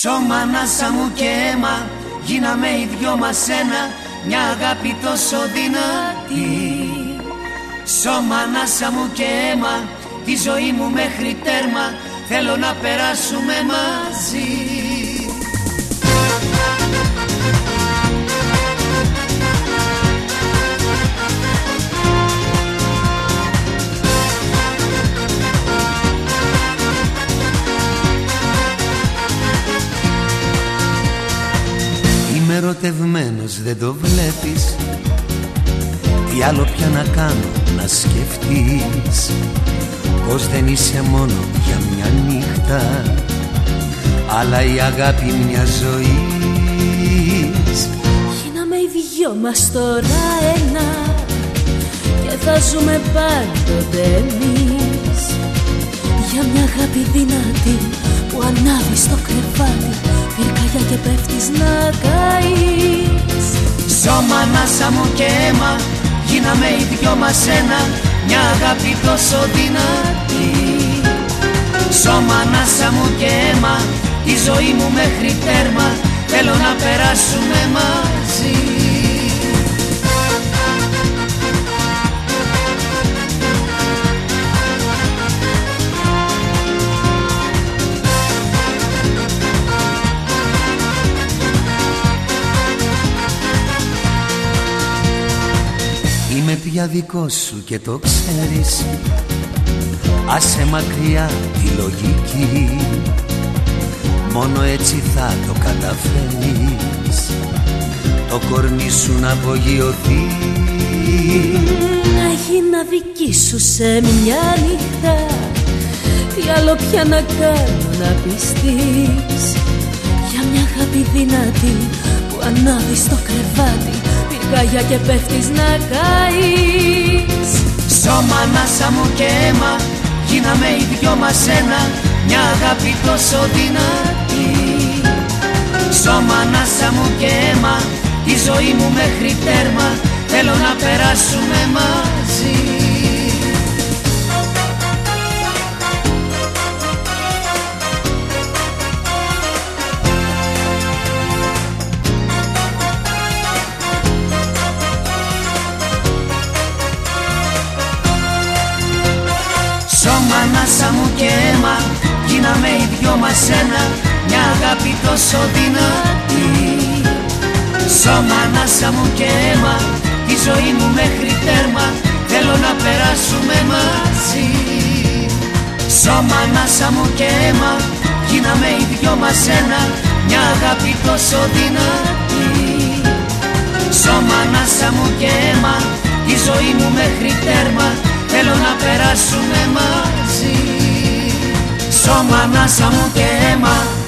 Σώμα, ανάσα μου και αίμα Γίναμε οι δυο μας ένα Μια αγάπη τόσο δυνατή. Σώμα, ανάσα μου και αίμα Τη ζωή μου μέχρι τέρμα Θέλω να περάσουμε μαζί ερωτευμένος δεν το βλέπεις. Τι άλλο πια να κάνω να σκεφτείς Πως δεν είσαι μόνο για μια νύχτα Αλλά η αγάπη μια ζωή. Γίναμε οι δυο μας τώρα ένα Και θα ζούμε πάντοτε εμείς. Για μια αγάπη δυνατή που ανάβει στο κρεβάτι Πυρκαγιά και πέφτεις να καείς Σώμα, ανάσα μου και αίμα. Γίναμε οι δυο μας ένα Μια αγάπη τόσο δυνατή. Σώμα, ανάσα μου και αίμα Τη ζωή μου μέχρι τέρμα. Θέλω να περάσουμε μαζί πια δικό σου και το ξέρεις. Άσε μακριά τη λογική. Μόνο έτσι θα το καταφέρεις. Το κορμί σου να απογειωθεί. Να γίνα δική σου σε μια νύχτα. Τι άλλο πια να κάνω να πιστείς Για μια αγάπη δυνατή που ανάβει στο κρεβάτι Πυρκαγιά και πέφτεις να καείς. Σώμα, ανάσα μου και αίμα Γίναμε οι δυο μας ένα Μια αγάπη τόσο δυνατή. Σώμα, ανάσα μου και αίμα Τη ζωή μου μέχρι τέρμα Θέλω να περάσουμε μαζί και αίμα. Γίναμε οι δυο μας ένα Μια αγάπη τόσο δυνατή. Σώμα, ανάσα μου και αίμα Τη ζωή μου μέχρι τέρμα. Θέλω να περάσουμε μαζί. Σώμα, ανάσα μου και αίμα Γίναμε οι δυο μας ένα Μια αγάπη τόσο δυνατή. Σώμα, ανάσα μου και αίμα Τη ζωή μου μέχρι τέρμα. Θέλω να περάσουμε μαζί Σώμα, ανάσα μου και αίμα